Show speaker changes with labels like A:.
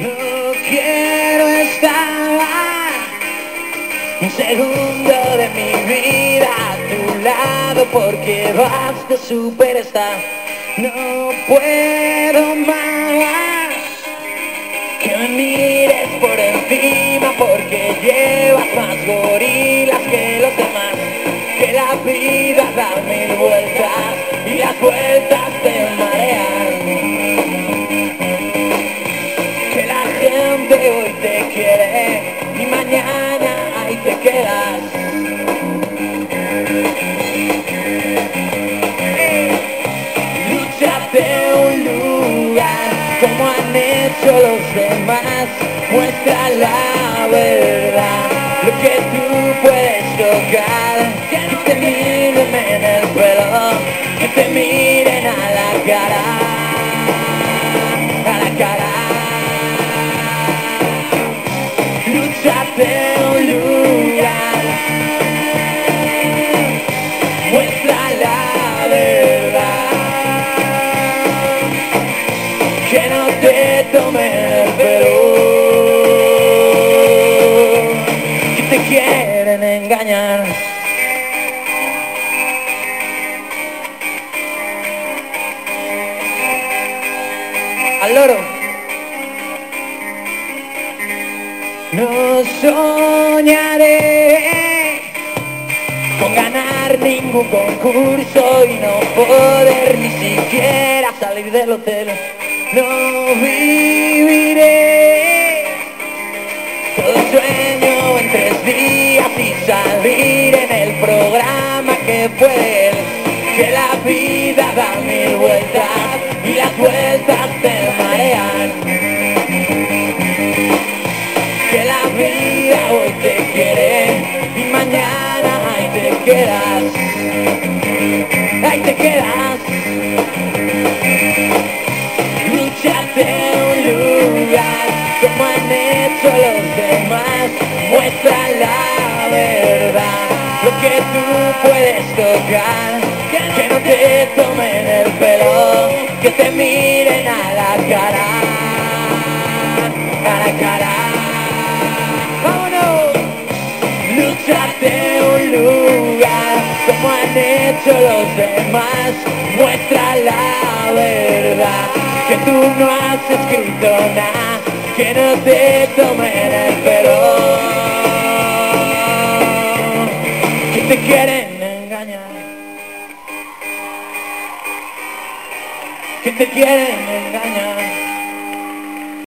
A: No quiero estar un segundo de mi vida a tu lado porque vas de superstar. No puedo más que me mires por encima porque llevas más gorilas que los demás. Que la vida da mil vueltas y las vueltas hoy te quiere y mañana ahí te quedas. Lúchate un lugar como han hecho los demás. Muestra la verdad, lo que tú puedes tocar. Muestra la verdad. que no te tomen el que te quieren engañar. Al loro. No soñaré con ganar ningún concurso y no poder ni siquiera salir del hotel. No viviré todo sueño en tres días y salir en el programa que fue él. Que la vida da mil vueltas quedas. Ahí te quedas. Lúchate un lugar como han hecho los demás. Muestra la verdad, lo que tú puedes tocar. Que no te tomen el pelo, que te miren a la cara. A la cara. Como han hecho los demás. Muestra la verdad que tú no has escrito nada, que no te tomen el pelo, que te quieren engañar, que te quieren engañar.